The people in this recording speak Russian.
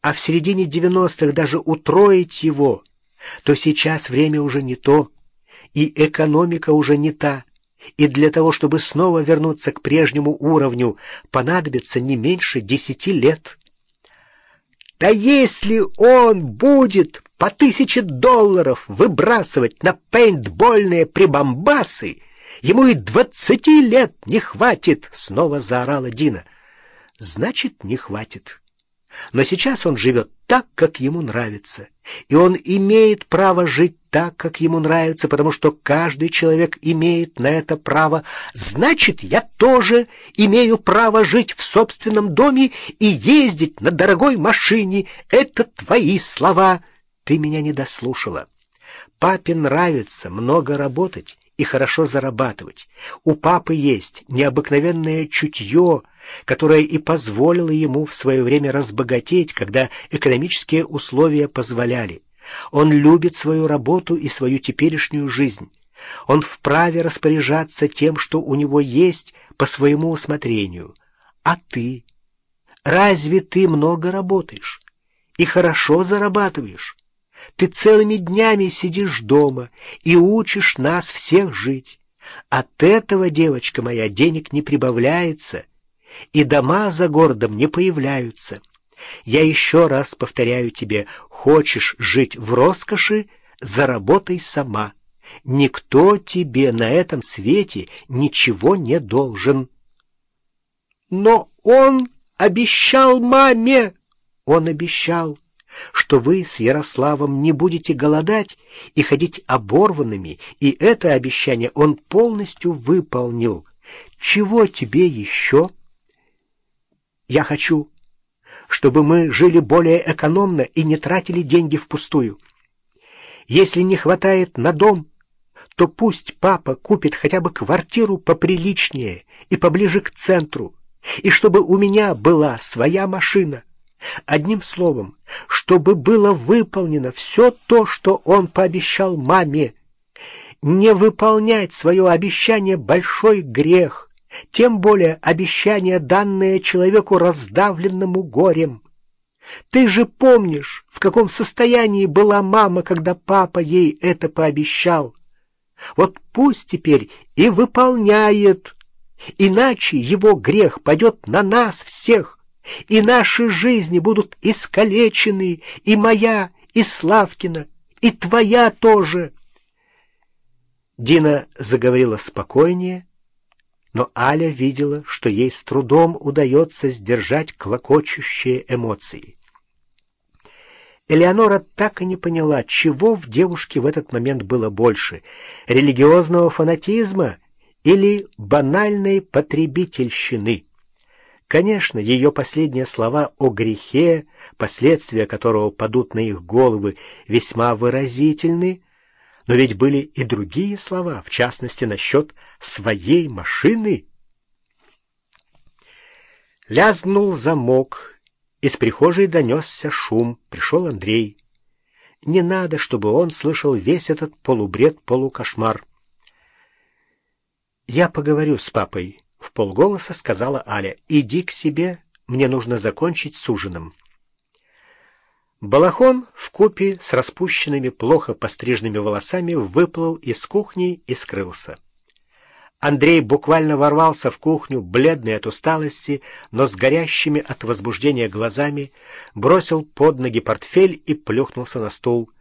а в середине девяностых даже утроить его, то сейчас время уже не то, и экономика уже не та, и для того, чтобы снова вернуться к прежнему уровню, понадобится не меньше десяти лет. Да если он будет по тысяче долларов выбрасывать на пейнтбольные прибамбасы, ему и двадцати лет не хватит, — снова заорала Дина. Значит, не хватит. Но сейчас он живет так, как ему нравится. И он имеет право жить так, как ему нравится, потому что каждый человек имеет на это право. Значит, я тоже имею право жить в собственном доме и ездить на дорогой машине. Это твои слова. Ты меня не дослушала. Папе нравится много работать и хорошо зарабатывать. У папы есть необыкновенное чутье, которое и позволило ему в свое время разбогатеть, когда экономические условия позволяли. Он любит свою работу и свою теперешнюю жизнь. Он вправе распоряжаться тем, что у него есть, по своему усмотрению. А ты? Разве ты много работаешь и хорошо зарабатываешь? Ты целыми днями сидишь дома и учишь нас всех жить. От этого, девочка моя, денег не прибавляется, и дома за городом не появляются. Я еще раз повторяю тебе, хочешь жить в роскоши, заработай сама. Никто тебе на этом свете ничего не должен. Но он обещал маме! Он обещал что вы с Ярославом не будете голодать и ходить оборванными, и это обещание он полностью выполнил. Чего тебе еще? Я хочу, чтобы мы жили более экономно и не тратили деньги впустую. Если не хватает на дом, то пусть папа купит хотя бы квартиру поприличнее и поближе к центру, и чтобы у меня была своя машина. Одним словом, чтобы было выполнено все то, что он пообещал маме. Не выполнять свое обещание — большой грех, тем более обещание, данное человеку, раздавленному горем. Ты же помнишь, в каком состоянии была мама, когда папа ей это пообещал. Вот пусть теперь и выполняет, иначе его грех пойдет на нас всех и наши жизни будут искалечены, и моя, и Славкина, и твоя тоже. Дина заговорила спокойнее, но Аля видела, что ей с трудом удается сдержать клокочущие эмоции. Элеонора так и не поняла, чего в девушке в этот момент было больше — религиозного фанатизма или банальной потребительщины. Конечно, ее последние слова о грехе, последствия которого падут на их головы, весьма выразительны, но ведь были и другие слова, в частности, насчет своей машины. Лязнул замок, из прихожей донесся шум, пришел Андрей. Не надо, чтобы он слышал весь этот полубред-полукошмар. «Я поговорю с папой», — в полголоса сказала Аля. «Иди к себе, мне нужно закончить с ужином». Балахон в купе с распущенными, плохо постриженными волосами выплыл из кухни и скрылся. Андрей буквально ворвался в кухню, бледный от усталости, но с горящими от возбуждения глазами, бросил под ноги портфель и плюхнулся на стул —